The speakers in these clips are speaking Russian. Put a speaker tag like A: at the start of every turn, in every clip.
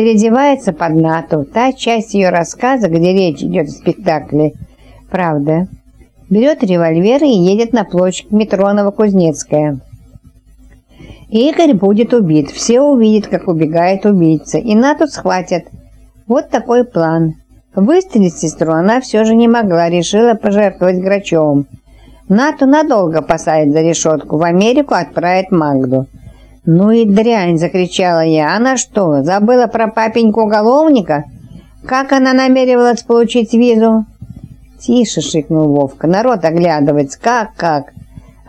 A: переодевается под НАТО. Та часть ее рассказа, где речь идет о спектакле. Правда. Берет револьвер и едет на площадь метро Новокузнецкая. Игорь будет убит. Все увидят, как убегает убийца. И НАТО схватят. Вот такой план. Выстрелить сестру она все же не могла, решила пожертвовать Грачевым. НАТО надолго посадит за решетку, в Америку отправит Магду. «Ну и дрянь!» – закричала я. «Она что, забыла про папеньку уголовника? Как она намеревалась получить визу?» «Тише!» – шикнул Вовка. «Народ оглядывается. Как, как?»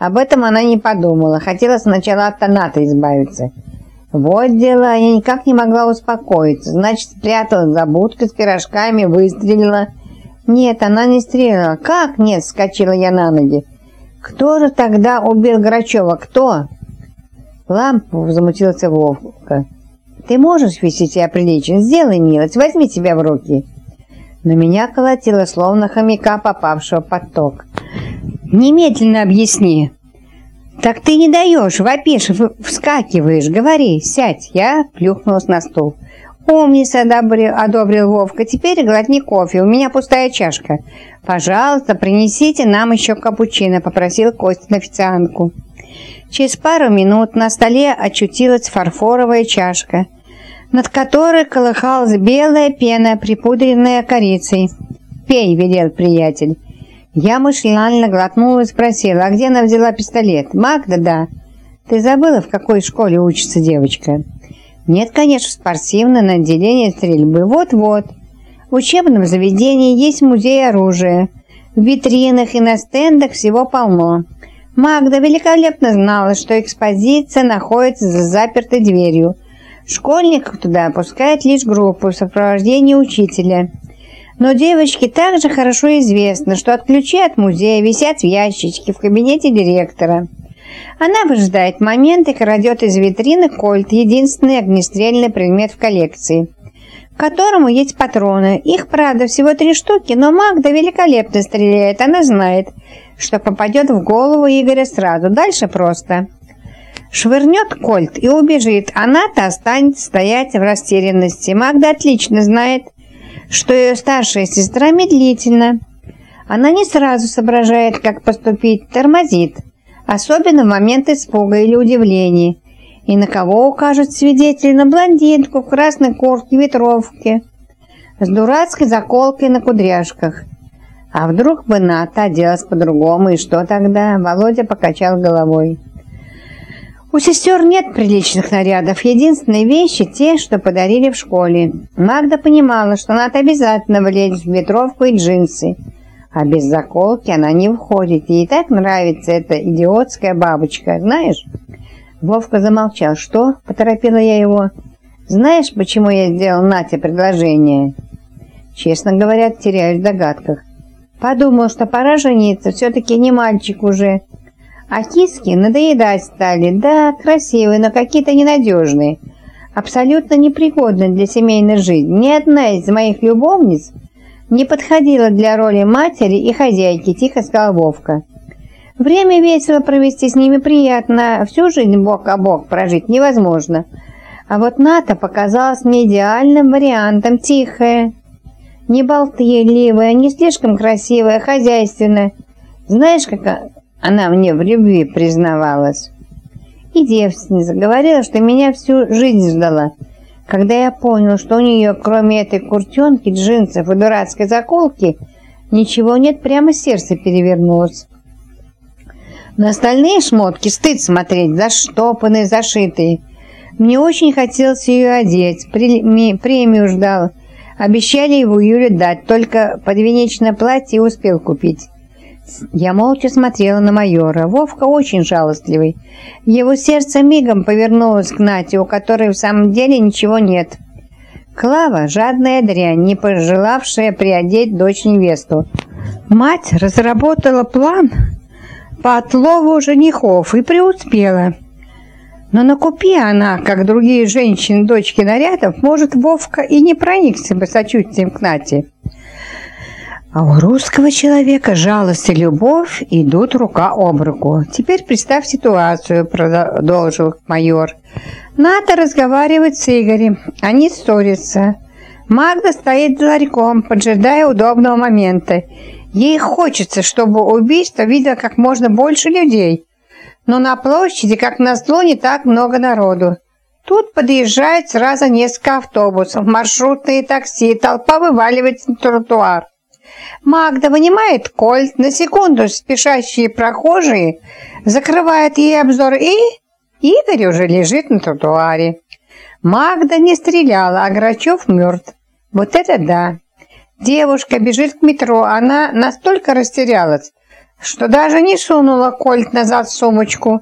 A: Об этом она не подумала. Хотела сначала от Таната избавиться. Вот дела, я никак не могла успокоиться. Значит, спряталась за будкой с пирожками, выстрелила. Нет, она не стреляла. Как нет? Скочила я на ноги. Кто же тогда убил Грачева? Кто? Лампу замутился Вовка. Ты можешь вести себя прилично? Сделай милость, возьми себя в руки. На меня колотило, словно хомяка, попавшего под ток. Немедленно объясни. «Так ты не даешь, вопишь, вскакиваешь, говори, сядь!» Я плюхнулась на стул. «Умница!» – одобрил, одобрил Вовка. «Теперь глотни кофе, у меня пустая чашка». «Пожалуйста, принесите нам еще капучино», – попросил Костя официантку. Через пару минут на столе очутилась фарфоровая чашка, над которой колыхалась белая пена, припудренная корицей. «Пей», – велел приятель. Я машинально глотнула и спросила, а где она взяла пистолет? Магда, да. Ты забыла, в какой школе учится девочка? Нет, конечно, в спортивном отделении стрельбы. Вот-вот. В учебном заведении есть музей оружия. В витринах и на стендах всего полно. Магда великолепно знала, что экспозиция находится за запертой дверью. Школьников туда пускают лишь группу в сопровождении учителя. Но девочке также хорошо известно, что от ключей от музея висят в ящичке в кабинете директора. Она выжидает момент и крадет из витрины кольт, единственный огнестрельный предмет в коллекции, к которому есть патроны. Их, правда, всего три штуки, но Магда великолепно стреляет. Она знает, что попадет в голову Игоря сразу. Дальше просто. Швырнет кольт и убежит. Она-то останется стоять в растерянности. Магда отлично знает, что ее старшая сестра медлительна. Она не сразу соображает, как поступить, тормозит, особенно в момент испуга или удивления. И на кого укажет свидетель? На блондинку в красной куртке, ветровке, с дурацкой заколкой на кудряшках. А вдруг бы Ната оделась по-другому, и что тогда? Володя покачал головой. У сестер нет приличных нарядов. Единственные вещи те, что подарили в школе. Магда понимала, что надо обязательно влезть в ветровку и джинсы. А без заколки она не входит. Ей так нравится эта идиотская бабочка. Знаешь? Вовка замолчал. Что? Поторопила я его. Знаешь, почему я сделал Нате предложение? Честно говоря, теряюсь в догадках. Подумал, что пора жениться. Все-таки не мальчик уже. А киски надоедать стали, да, красивые, но какие-то ненадежные. Абсолютно непригодны для семейной жизни. Ни одна из моих любовниц не подходила для роли матери и хозяйки, тихо сказал Вовка. Время весело провести с ними приятно, всю жизнь бок о бок прожить невозможно. А вот Ната показалась мне идеальным вариантом, тихая, не болтливая, не слишком красивая, хозяйственная. Знаешь, как она мне в любви признавалась. И девственница говорила, что меня всю жизнь ждала. Когда я понял, что у нее, кроме этой куртенки, джинсов и дурацкой заколки, ничего нет, прямо сердце перевернулось. На остальные шмотки стыд смотреть, заштопанные, зашитые. Мне очень хотелось ее одеть, премию ждал. Обещали его Юле дать, только подвенечное платье успел купить. Я молча смотрела на майора. Вовка очень жалостливый. Его сердце мигом повернулось к Нате, у которой в самом деле ничего нет. Клава – жадная дрянь, не пожелавшая приодеть дочь-невесту. Мать разработала план по отлову женихов и преуспела. Но накупи она, как другие женщины, дочки нарядов, может, Вовка и не проникся бы сочувствием к Нате. А у русского человека жалость и любовь идут рука об руку. Теперь представь ситуацию, продолжил майор. Ната разговаривает с Игорем. Они ссорятся. Магда стоит за ларьком, поджидая удобного момента. Ей хочется, чтобы убийство видел как можно больше людей. Но на площади, как назло, не так много народу. Тут подъезжает сразу несколько автобусов, маршрутные такси, толпа вываливается на тротуар. Магда вынимает кольт, на секунду спешащие прохожие закрывают ей обзор и... Игорь уже лежит на тротуаре. Магда не стреляла, а Грачев мертв. Вот это да! Девушка бежит к метро, она настолько растерялась, что даже не сунула кольт назад в сумочку.